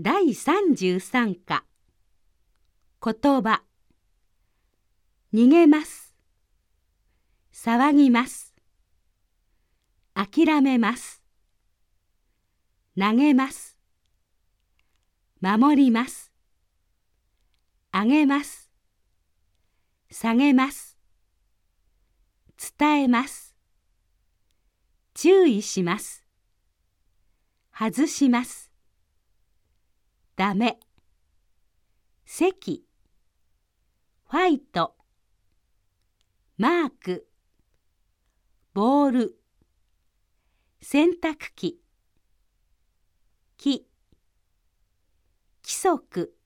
第33課。言葉。逃げます。騒ぎます。諦めます。投げます。守ります。あげます。下げます。伝えます。注意します。外します。ダメ。席。ファイト。マーク。ボール。洗濯機。木。規則。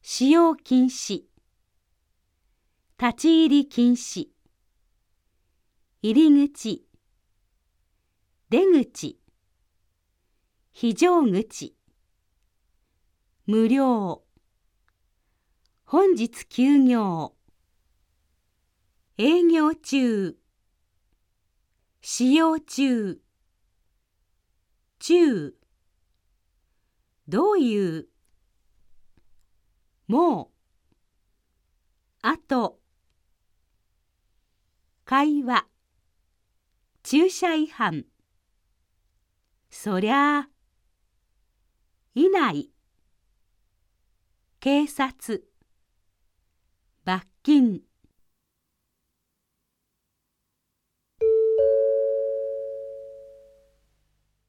使用禁止。立ち入り禁止。入り口。出口。非常口。無料本日休業営業中。使用中。中どういう？もうあと。会話。駐車違反そりゃあいない。警察。罰金。